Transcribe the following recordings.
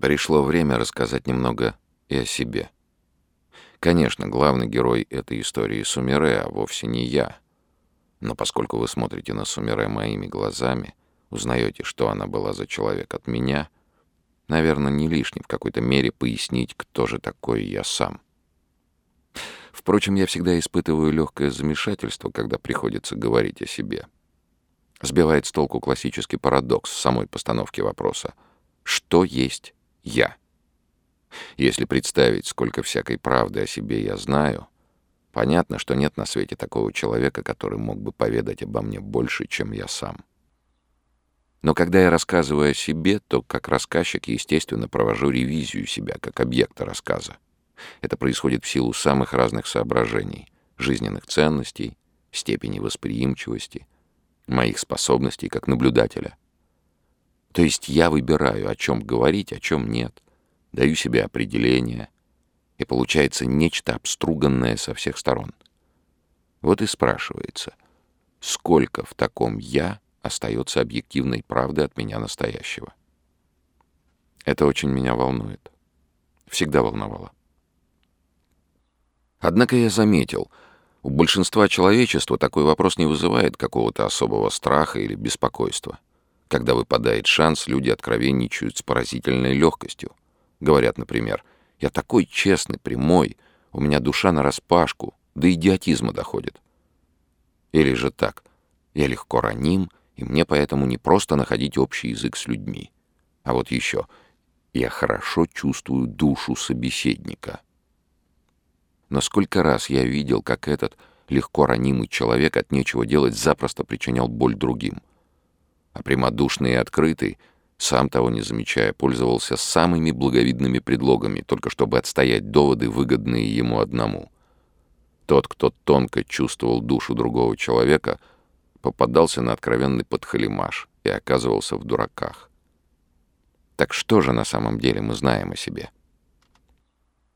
Пришло время рассказать немного и о себе. Конечно, главный герой этой истории Сумире, а вовсе не я. Но поскольку вы смотрите на Сумире моими глазами, узнаете, что она была за человек от меня, наверное, не лишне в какой-то мере пояснить, кто же такой я сам. Впрочем, я всегда испытываю легкое замешательство, когда приходится говорить о себе. Сбивает с толку классический парадокс самой постановки вопроса. Что есть «я»? Если представить, сколько всякой правды о себе я знаю, понятно, что нет на свете такого человека, который мог бы поведать обо мне больше, чем я сам. Но когда я рассказываю о себе, то как рассказчик, естественно, провожу ревизию себя как объекта рассказа. Это происходит в силу самых разных соображений, жизненных ценностей, степени восприимчивости, моих способностей как наблюдателя. То есть я выбираю, о чем говорить, о чем нет, даю себе определение, и получается нечто обструганное со всех сторон. Вот и спрашивается, сколько в таком «я» остается объективной правды от меня настоящего. Это очень меня волнует. Всегда волновало. Однако я заметил, у большинства человечества такой вопрос не вызывает какого-то особого страха или беспокойства. Когда выпадает шанс, люди откровенничают с поразительной легкостью. Говорят, например, «Я такой честный, прямой, у меня душа нараспашку, до идиотизма доходит». Или же так, «Я легко раним, и мне поэтому не просто находить общий язык с людьми». А вот еще «Я хорошо чувствую душу собеседника». Но сколько раз я видел, как этот легко ранимый человек от нечего делать запросто причинял боль другим. А прямодушный и открытый, сам того не замечая, пользовался самыми благовидными предлогами, только чтобы отстоять доводы, выгодные ему одному. Тот, кто тонко чувствовал душу другого человека, попадался на откровенный подхалимаш и оказывался в дураках. Так что же на самом деле мы знаем о себе? —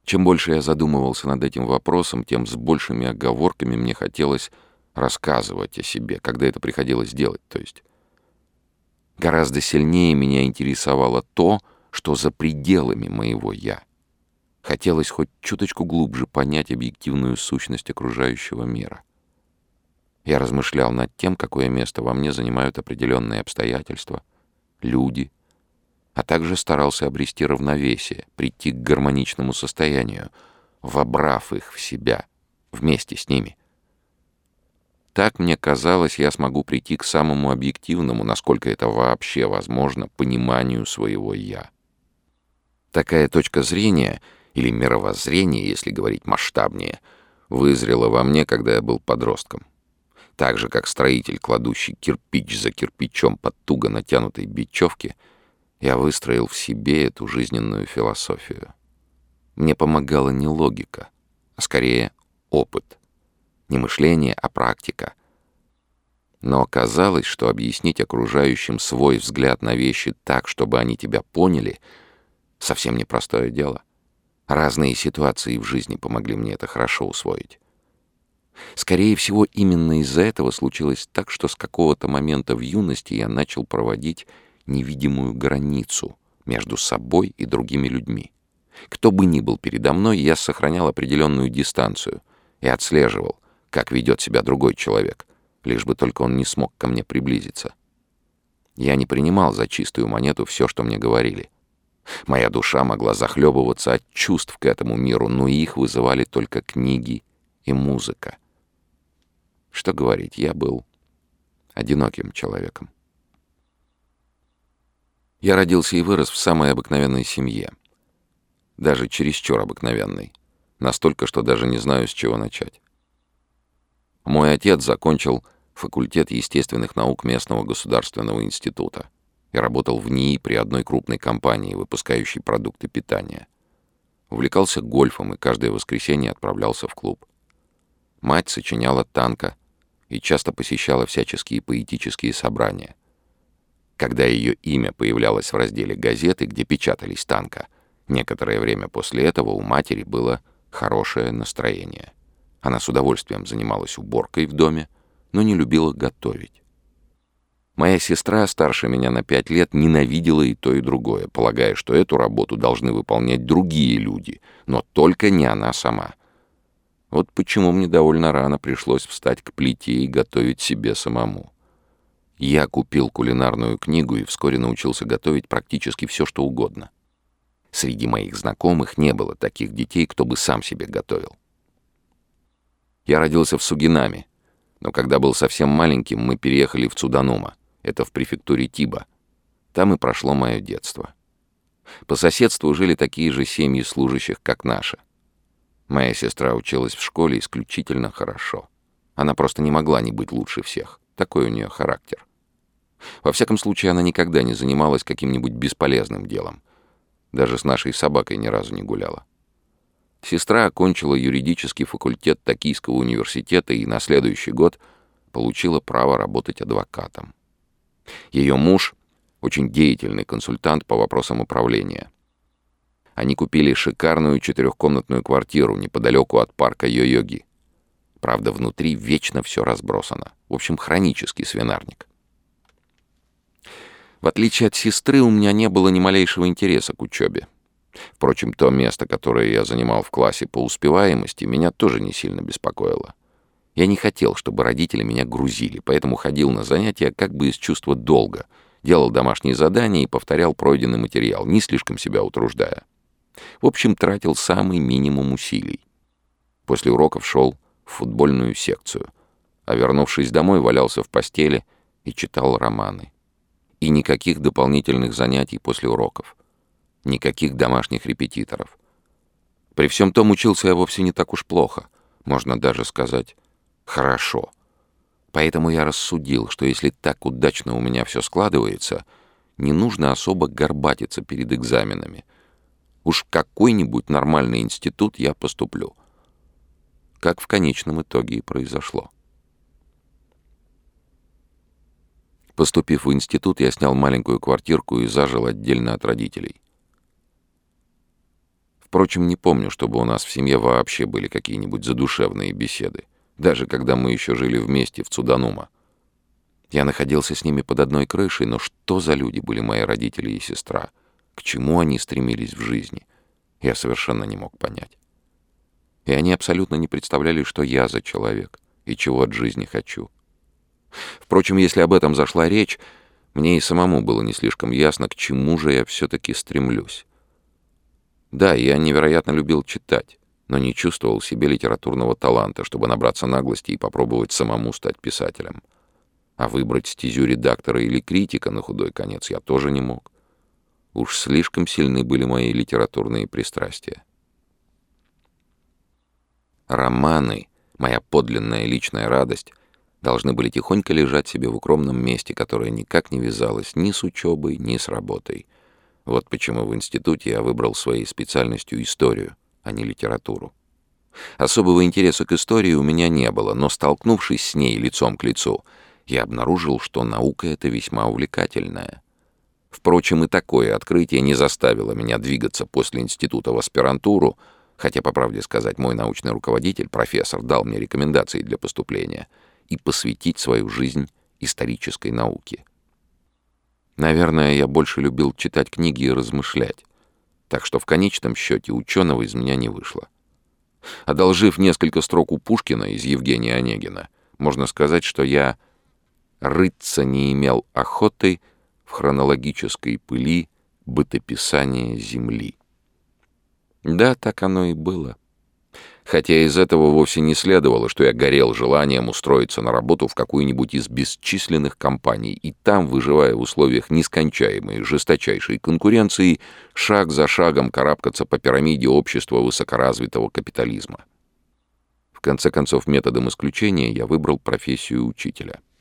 чем больше я задумывался над этим вопросом, тем с большими оговорками мне хотелось рассказывать о себе, когда это приходилось делать, то есть. Гораздо сильнее меня интересовало то, что за пределами моего «я». Хотелось хоть чуточку глубже понять объективную сущность окружающего мира. Я размышлял над тем, какое место во мне занимают определенные обстоятельства, люди — а также старался обрести равновесие, прийти к гармоничному состоянию, вобрав их в себя, вместе с ними. Так, мне казалось, я смогу прийти к самому объективному, насколько это вообще возможно, пониманию своего «я». Такая точка зрения, или мировоззрение, если говорить масштабнее, вызрела во мне, когда я был подростком. Так же, как строитель, кладущий кирпич за кирпичом под туго натянутой бечевки — я выстроил в себе эту жизненную философию. Мне помогала не логика, а скорее опыт. Не мышление, а практика. Но оказалось, что объяснить окружающим свой взгляд на вещи так, чтобы они тебя поняли, совсем непростое дело. Разные ситуации в жизни помогли мне это хорошо усвоить. Скорее всего, именно из-за этого случилось так, что с какого-то момента в юности я начал проводить невидимую границу между собой и другими людьми. Кто бы ни был передо мной, я сохранял определенную дистанцию и отслеживал, как ведет себя другой человек, лишь бы только он не смог ко мне приблизиться. Я не принимал за чистую монету все, что мне говорили. Моя душа могла захлебываться от чувств к этому миру, но их вызывали только книги и музыка. Что говорить, я был одиноким человеком. Я родился и вырос в самой обыкновенной семье. Даже чересчур обыкновенной. Настолько, что даже не знаю, с чего начать. Мой отец закончил факультет естественных наук местного государственного института и работал в НИИ при одной крупной компании, выпускающей продукты питания. Увлекался гольфом и каждое воскресенье отправлялся в клуб. Мать сочиняла танка и часто посещала всяческие поэтические собрания — когда ее имя появлялось в разделе газеты, где печатались танка, некоторое время после этого у матери было хорошее настроение. Она с удовольствием занималась уборкой в доме, но не любила готовить. Моя сестра, старше меня на пять лет, ненавидела и то, и другое, полагая, что эту работу должны выполнять другие люди, но только не она сама. Вот почему мне довольно рано пришлось встать к плите и готовить себе самому. Я купил кулинарную книгу и вскоре научился готовить практически все, что угодно. Среди моих знакомых не было таких детей, кто бы сам себе готовил. Я родился в Сугинаме, но когда был совсем маленьким, мы переехали в Цуданума. Это в префектуре Тиба. Там и прошло мое детство. По соседству жили такие же семьи служащих, как наша. Моя сестра училась в школе исключительно хорошо. Она просто не могла не быть лучше всех. Такой у нее характер. Во всяком случае, она никогда не занималась каким-нибудь бесполезным делом. Даже с нашей собакой ни разу не гуляла. Сестра окончила юридический факультет Токийского университета и на следующий год получила право работать адвокатом. Ее муж — очень деятельный консультант по вопросам управления. Они купили шикарную четырехкомнатную квартиру неподалеку от парка Йо-Йоги. Правда, внутри вечно все разбросано. В общем, хронический свинарник. В отличие от сестры, у меня не было ни малейшего интереса к учебе. Впрочем, то место, которое я занимал в классе по успеваемости, меня тоже не сильно беспокоило. Я не хотел, чтобы родители меня грузили, поэтому ходил на занятия как бы из чувства долга, делал домашние задания и повторял пройденный материал, не слишком себя утруждая. В общем, тратил самый минимум усилий. После уроков шел в футбольную секцию, а вернувшись домой, валялся в постели и читал романы. И никаких дополнительных занятий после уроков. Никаких домашних репетиторов. При всем том учился я вовсе не так уж плохо. Можно даже сказать, хорошо. Поэтому я рассудил, что если так удачно у меня все складывается, не нужно особо горбатиться перед экзаменами. Уж в какой-нибудь нормальный институт я поступлю. Как в конечном итоге и произошло. Поступив в институт, я снял маленькую квартирку и зажил отдельно от родителей. Впрочем, не помню, чтобы у нас в семье вообще были какие-нибудь задушевные беседы даже когда мы еще жили вместе в Цуданума. Я находился с ними под одной крышей, но что за люди были мои родители и сестра? К чему они стремились в жизни? Я совершенно не мог понять. И они абсолютно не представляли, что я за человек и чего от жизни хочу. Впрочем, если об этом зашла речь, мне и самому было не слишком ясно, к чему же я все-таки стремлюсь. Да, я невероятно любил читать но не чувствовал в себе литературного таланта, чтобы набраться наглости и попробовать самому стать писателем. А выбрать стезю редактора или критика на худой конец я тоже не мог. Уж слишком сильны были мои литературные пристрастия. Романы, моя подлинная личная радость, должны были тихонько лежать себе в укромном месте, которое никак не вязалось ни с учебой, ни с работой. Вот почему в институте я выбрал своей специальностью историю — а не литературу. Особого интереса к истории у меня не было, но, столкнувшись с ней лицом к лицу, я обнаружил, что наука эта весьма увлекательная. Впрочем, и такое открытие не заставило меня двигаться после института в аспирантуру, хотя, по правде сказать, мой научный руководитель, профессор, дал мне рекомендации для поступления, и посвятить свою жизнь исторической науке. Наверное, я больше любил читать книги и размышлять так что в конечном счете ученого из меня не вышло. Одолжив несколько строк у Пушкина из Евгения Онегина, можно сказать, что я рыться не имел охоты в хронологической пыли бытописания Земли. Да, так оно и было. Хотя из этого вовсе не следовало, что я горел желанием устроиться на работу в какую-нибудь из бесчисленных компаний и там, выживая в условиях нескончаемой, жесточайшей конкуренции, шаг за шагом карабкаться по пирамиде общества высокоразвитого капитализма. В конце концов, методом исключения я выбрал профессию учителя —